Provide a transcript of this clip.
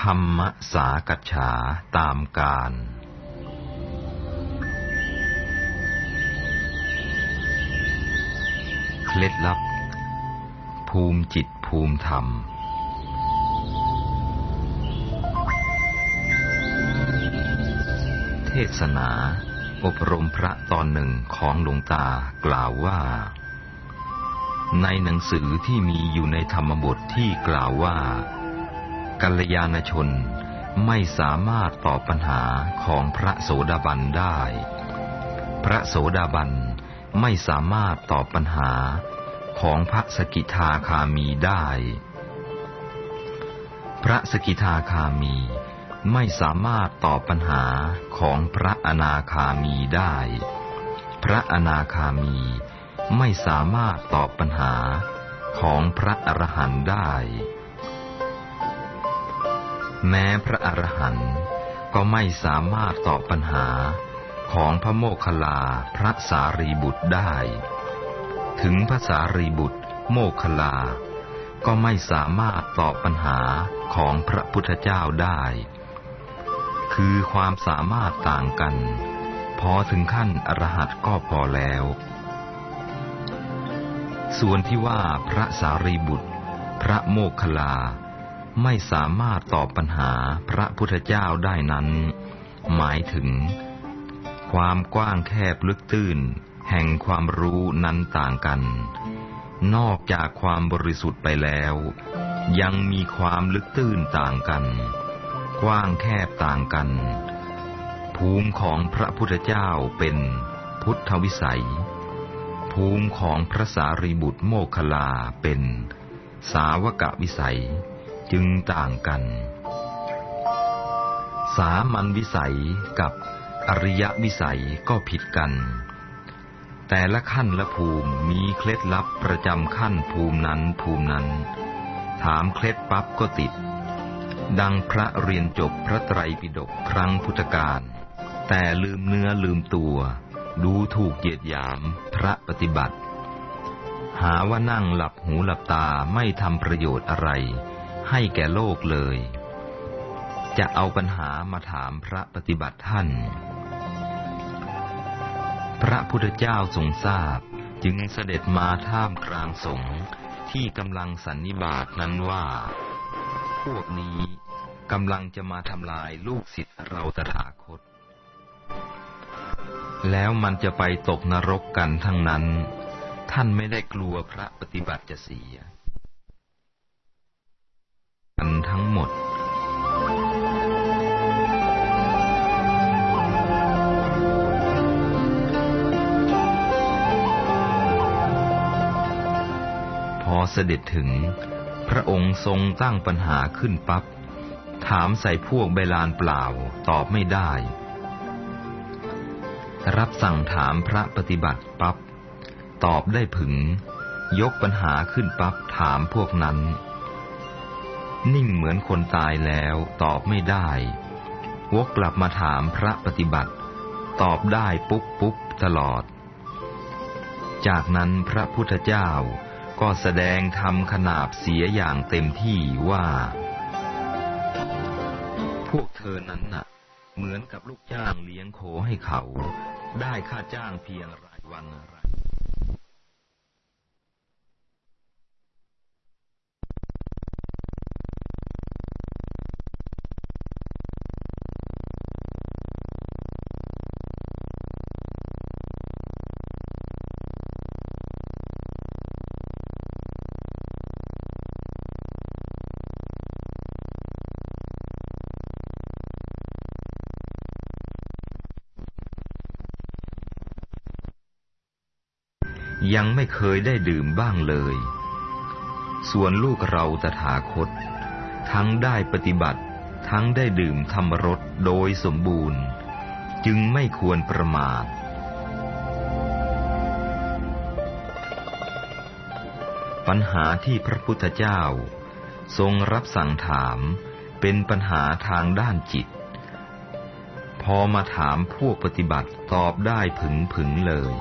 ธรรมสากัจฉาตามการ เคล็ดลับ ภูมิจิตภูมิธรรม เทศนา อบรมพระตอนหนึ่งของหลวงตากล่าวว่า ในหนังสือที่มีอยู่ในธรรมบทที่กล่าวว่า กัลยาณชนไม่สามารถตอบปัญหาของพระโสดาบันได้ พระโสดาบันไม่สามารถตอบปัญหาของพระสกิทาคามีได้ พระสกิทาคามีไม่สามารถตอบปัญหาของพระอนาคามีได้ พระอนาคามีไม่สามารถตอบปัญหาของพระอรหันต์ได้ แม้พระอรหันต์ก็ไม่สามารถตอบปัญหาของพระโมคคัลลาพระสารีบุตรได้ ถึงพระสารีบุตรโมคคัลลา ก็ไม่สามารถตอบปัญหาของพระพุทธเจ้าได้ คือความสามารถต่างกัน พอถึงขั้นอรหัตก็พอแล้ว ส่วนที่ว่าพระสารีบุตร พระโมคคัลลา ไม่สามารถตอบปัญหาพระพุทธเจ้าได้นั้น หมายถึง ความกว้างแคบลึกตื้น แห่งความรู้นั้นต่างกัน นอกจากความบริสุทธิ์ไปแล้ว ยังมีความลึกตื้นต่างกัน กว้างแคบต่างกัน ภูมิของพระพุทธเจ้าเป็นพุทธวิสัย ภูมิของพระสารีบุตรโมคคลาเป็นสาวกวิสัย จึงต่างกัน สามัญวิสัยกับอริยวิสัยก็ผิดกัน แต่ละขั้นละภูมิมีเคล็ดลับประจำขั้นภูมินั้นภูมินั้น ถามเคล็ดปั๊บก็ติด ดังพระเรียนจบพระไตรปิฎกครั้งพุทธกาลแต่ลืมเนื้อลืมตัว ดูถูกเหยียดหยามพระปฏิบัติ หาว่านั่งหลับหูหลับตาไม่ทำประโยชน์อะไร ให้แก่โลกเลย จะเอาปัญหามาถามพระปฏิบัติท่าน พระพุทธเจ้าทรงทราบจึงเสด็จมาท่ามกลางสงฆ์ที่กำลังสันนิบาตนั้นว่า พวกนี้กำลังจะมาทำลายลูกศิษย์เราตถาคต แล้วมันจะไปตกนรกกันทั้งนั้น ท่านไม่ได้กลัวพระปฏิบัติจะเสีย เสด็จถึง พระองค์ทรงตั้งปัญหาขึ้นปับ๊บถามใส่พวกใบลานเปล่าตอบไม่ได้ รับสั่งถามพระปฏิบัติปับ๊บตอบได้ผึง ยกปัญหาขึ้นปับ๊บถามพวกนั้น นิ่งเหมือนคนตายแล้วตอบไม่ได้ วกกลับมาถามพระปฏิบัติ ตอบได้ปุ๊บปุ๊บตลอด จากนั้นพระพุทธเจ้า ก็แสดงทำขนาบเสียอย่างเต็มที่ว่า พวกเธอนั้นน่ะ เหมือนกับลูกจ้างเลี้ยงโคให้เขา ได้ค่าจ้างเพียงรายวัน ยังไม่เคยได้ดื่มบ้างเลย ส่วนลูกเราตถาคต ทั้งได้ปฏิบัติ ทั้งได้ดื่มธรรมรสโดยสมบูรณ์ จึงไม่ควรประมาทปัญหาที่พระพุทธเจ้า ทรงรับสั่งถามเป็นปัญหาทางด้านจิต พอมาถามพวกปฏิบัติตอบได้ผึงผึงเลย